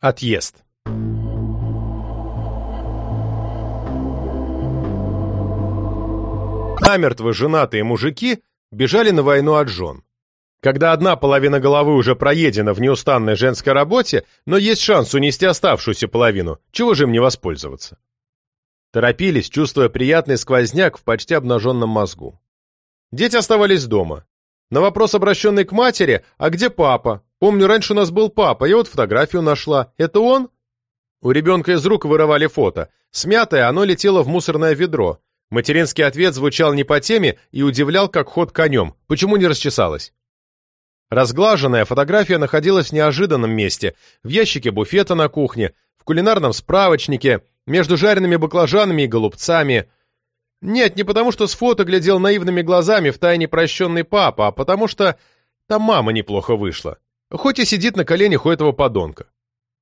Отъезд. Намертво женатые мужики бежали на войну от жен. Когда одна половина головы уже проедена в неустанной женской работе, но есть шанс унести оставшуюся половину, чего же им не воспользоваться? Торопились, чувствуя приятный сквозняк в почти обнаженном мозгу. Дети оставались дома. На вопрос, обращенный к матери, «А где папа?» «Помню, раньше у нас был папа, я вот фотографию нашла. Это он?» У ребенка из рук вырывали фото. Смятое, оно летело в мусорное ведро. Материнский ответ звучал не по теме и удивлял, как ход конем. Почему не расчесалась? Разглаженная фотография находилась в неожиданном месте. В ящике буфета на кухне, в кулинарном справочнике, между жареными баклажанами и голубцами. Нет, не потому что с фото глядел наивными глазами в тайне прощенный папа, а потому что там мама неплохо вышла. Хоть и сидит на коленях у этого подонка.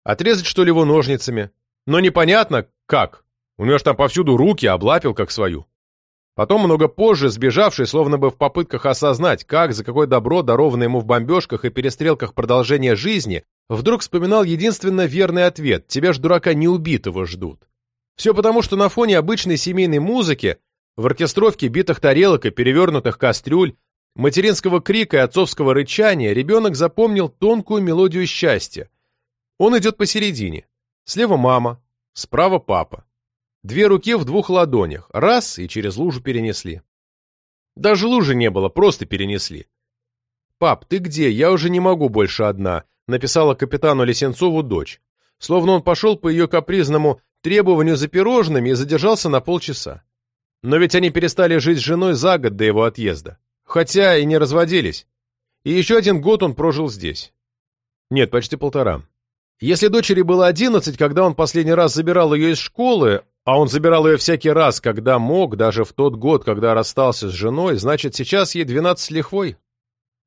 Отрезать, что ли, его ножницами? Но непонятно, как. У него ж там повсюду руки облапил, как свою. Потом, много позже, сбежавший, словно бы в попытках осознать, как, за какое добро, дарованное ему в бомбежках и перестрелках продолжения жизни, вдруг вспоминал единственно верный ответ «Тебя ж, дурака, не убитого ждут». Все потому, что на фоне обычной семейной музыки, в оркестровке битых тарелок и перевернутых кастрюль, материнского крика и отцовского рычания ребенок запомнил тонкую мелодию счастья. Он идет посередине. Слева мама, справа папа. Две руки в двух ладонях. Раз, и через лужу перенесли. Даже лужи не было, просто перенесли. «Пап, ты где? Я уже не могу больше одна», написала капитану Лисенцову дочь. Словно он пошел по ее капризному требованию за пирожными и задержался на полчаса. Но ведь они перестали жить с женой за год до его отъезда. Хотя и не разводились. И еще один год он прожил здесь. Нет, почти полтора. Если дочери было одиннадцать, когда он последний раз забирал ее из школы, а он забирал ее всякий раз, когда мог, даже в тот год, когда расстался с женой, значит, сейчас ей двенадцать лихвой.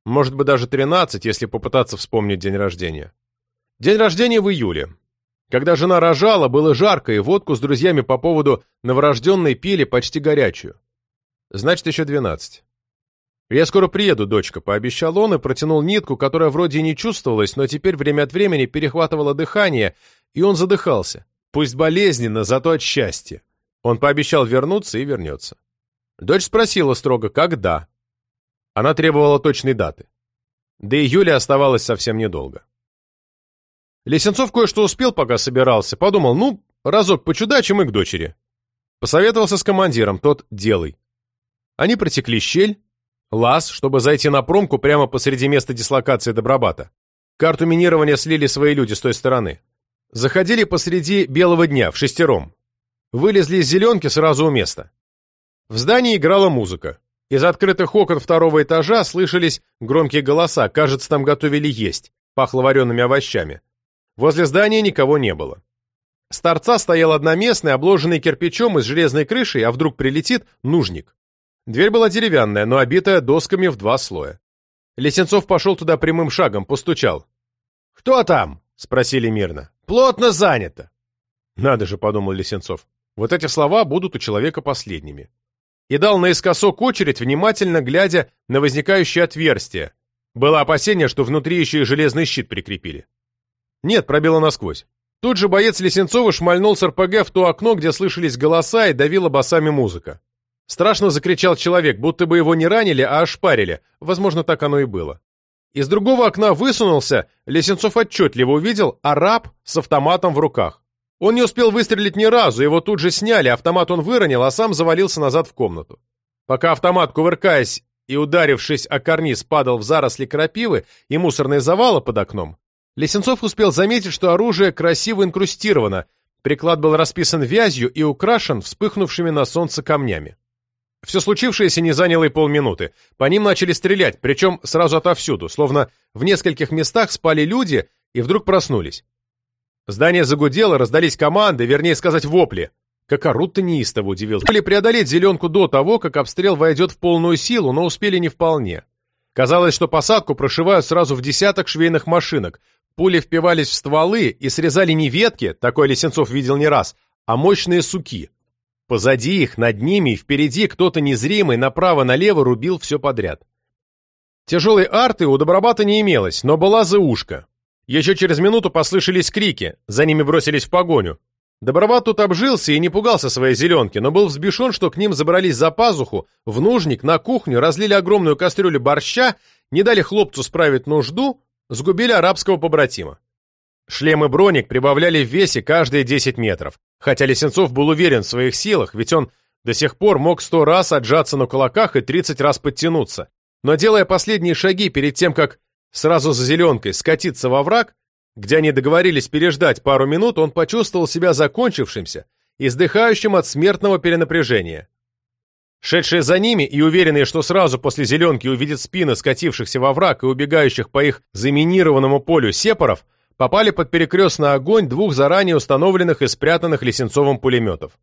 Может быть, даже тринадцать, если попытаться вспомнить день рождения. День рождения в июле. Когда жена рожала, было жарко, и водку с друзьями по поводу новорожденной пили почти горячую. Значит, еще двенадцать. «Я скоро приеду, дочка», — пообещал он и протянул нитку, которая вроде и не чувствовалась, но теперь время от времени перехватывала дыхание, и он задыхался. Пусть болезненно, зато от счастья. Он пообещал вернуться и вернется. Дочь спросила строго, когда. Она требовала точной даты. До июля оставалось совсем недолго. Лесенцов кое-что успел, пока собирался. Подумал, ну, разок почудачим и к дочери. Посоветовался с командиром, тот «делай». Они протекли щель, лаз, чтобы зайти на промку прямо посреди места дислокации Добробата. Карту минирования слили свои люди с той стороны. Заходили посреди белого дня, в шестером. Вылезли из зеленки сразу у места. В здании играла музыка. Из открытых окон второго этажа слышались громкие голоса, кажется, там готовили есть, пахло вареными овощами. Возле здания никого не было. С торца стоял одноместный, обложенный кирпичом и железной крышей, а вдруг прилетит, нужник. Дверь была деревянная, но обитая досками в два слоя. Лесенцов пошел туда прямым шагом, постучал. «Кто там?» — спросили мирно. Плотно занято. Надо же, подумал Лисенцов. Вот эти слова будут у человека последними. И дал наискосок очередь, внимательно глядя на возникающее отверстие. Было опасение, что внутри еще и железный щит прикрепили. Нет, пробило насквозь. Тут же боец Лисенцова шмальнул с РПГ в то окно, где слышались голоса и давила басами музыка. Страшно закричал человек, будто бы его не ранили, а ошпарили. Возможно, так оно и было. Из другого окна высунулся, Лесенцов отчетливо увидел араб с автоматом в руках. Он не успел выстрелить ни разу, его тут же сняли, автомат он выронил, а сам завалился назад в комнату. Пока автомат, кувыркаясь и ударившись о карниз, падал в заросли крапивы и мусорные завалы под окном, Лесенцов успел заметить, что оружие красиво инкрустировано, приклад был расписан вязью и украшен вспыхнувшими на солнце камнями. Все случившееся не заняло и полминуты. По ним начали стрелять, причем сразу отовсюду, словно в нескольких местах спали люди и вдруг проснулись. Здание загудело, раздались команды, вернее сказать, вопли. Как орут-то неистово удивился. Были преодолеть зеленку до того, как обстрел войдет в полную силу, но успели не вполне. Казалось, что посадку прошивают сразу в десяток швейных машинок. Пули впивались в стволы и срезали не ветки, такой Лесенцов видел не раз, а мощные суки. Позади их, над ними и впереди кто-то незримый направо-налево рубил все подряд. Тяжелой арты у Добробата не имелось, но была заушка. Еще через минуту послышались крики, за ними бросились в погоню. Доброват тут обжился и не пугался своей зеленки, но был взбешен, что к ним забрались за пазуху, в нужник, на кухню, разлили огромную кастрюлю борща, не дали хлопцу справить нужду, сгубили арабского побратима. Шлем и броник прибавляли в весе каждые 10 метров, хотя Лисенцов был уверен в своих силах, ведь он до сих пор мог сто раз отжаться на кулаках и 30 раз подтянуться. Но делая последние шаги перед тем, как сразу за зеленкой скатиться во враг, где они договорились переждать пару минут, он почувствовал себя закончившимся, издыхающим от смертного перенапряжения. Шедшие за ними и уверенные, что сразу после зеленки увидят спины скатившихся во враг и убегающих по их заминированному полю сепаров, попали под перекрестный огонь двух заранее установленных и спрятанных Лесенцовым пулеметов.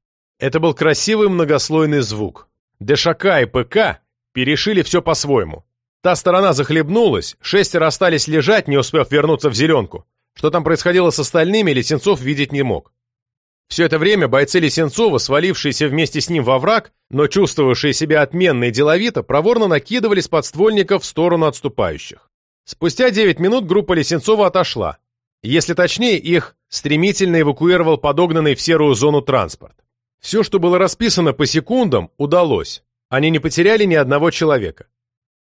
Это был красивый многослойный звук. ДШК и ПК перешили все по-своему. Та сторона захлебнулась, шестеро остались лежать, не успев вернуться в зеленку. Что там происходило с остальными, Лесенцов видеть не мог. Все это время бойцы Лисенцова, свалившиеся вместе с ним во враг, но чувствовавшие себя отменно и деловито, проворно накидывали с подствольников в сторону отступающих. Спустя 9 минут группа Лисенцова отошла. Если точнее, их стремительно эвакуировал подогнанный в серую зону транспорт. Все, что было расписано по секундам, удалось. Они не потеряли ни одного человека.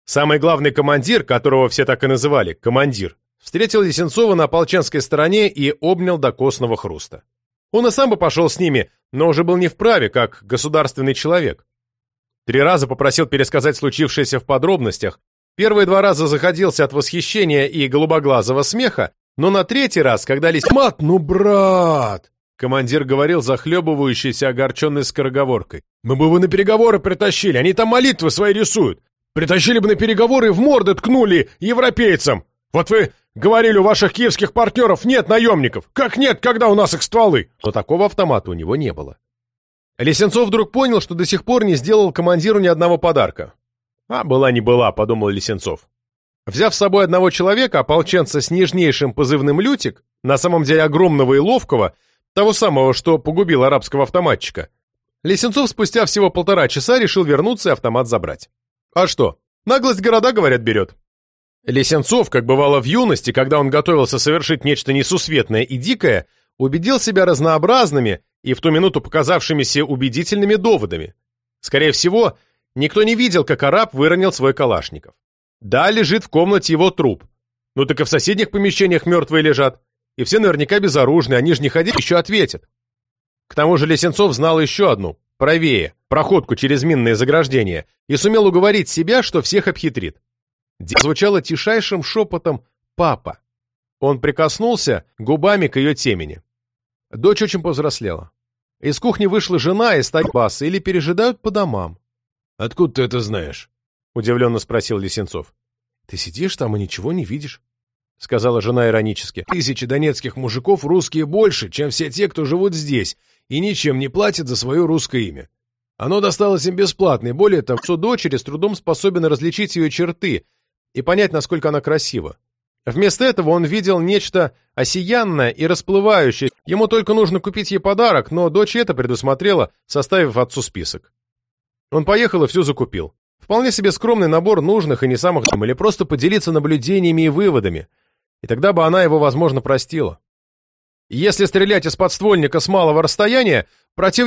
Самый главный командир, которого все так и называли, командир, встретил Лисенцова на ополченской стороне и обнял до костного хруста. Он и сам бы пошел с ними, но уже был не вправе, как государственный человек. Три раза попросил пересказать случившееся в подробностях, первые два раза заходился от восхищения и голубоглазого смеха, но на третий раз, когда лис... «Мат, ну, брат!» Командир говорил захлебывающейся огорченной скороговоркой. «Мы бы его на переговоры притащили, они там молитвы свои рисуют. Притащили бы на переговоры и в морды ткнули европейцам. Вот вы говорили, у ваших киевских партнеров нет наемников. Как нет, когда у нас их стволы? Но такого автомата у него не было. Лисенцов вдруг понял, что до сих пор не сделал командиру ни одного подарка. «А, была не была», — подумал Лисенцов. Взяв с собой одного человека, ополченца с нежнейшим позывным «Лютик», на самом деле огромного и ловкого, того самого, что погубил арабского автоматчика, Лисенцов спустя всего полтора часа решил вернуться и автомат забрать. А что, наглость города, говорят, берет. Лесенцов, как бывало в юности, когда он готовился совершить нечто несусветное и дикое, убедил себя разнообразными и в ту минуту показавшимися убедительными доводами. Скорее всего, никто не видел, как араб выронил свой калашников. Да, лежит в комнате его труп. Ну так и в соседних помещениях мертвые лежат. И все наверняка безоружны, они же не ходили, еще ответят. К тому же Лесенцов знал еще одну, правее, проходку через минные заграждения, и сумел уговорить себя, что всех обхитрит звучало тишайшим шепотом «папа». Он прикоснулся губами к ее темени. Дочь очень повзрослела. Из кухни вышла жена и стать бас или пережидают по домам. «Откуда ты это знаешь?» — удивленно спросил Лисенцов. «Ты сидишь там и ничего не видишь», — сказала жена иронически. «Тысячи донецких мужиков русские больше, чем все те, кто живут здесь, и ничем не платят за свое русское имя. Оно досталось им бесплатно, и более того, что дочери с трудом способен различить ее черты, и понять, насколько она красива. Вместо этого он видел нечто осиянное и расплывающее. Ему только нужно купить ей подарок, но дочь это предусмотрела, составив отцу список. Он поехал и все закупил. Вполне себе скромный набор нужных и не самых или просто поделиться наблюдениями и выводами. И тогда бы она его, возможно, простила. Если стрелять из подствольника с малого расстояния, противник